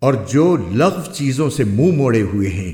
اور جو لغو چیزوں سے منہ موڑے ہوئے ہیں۔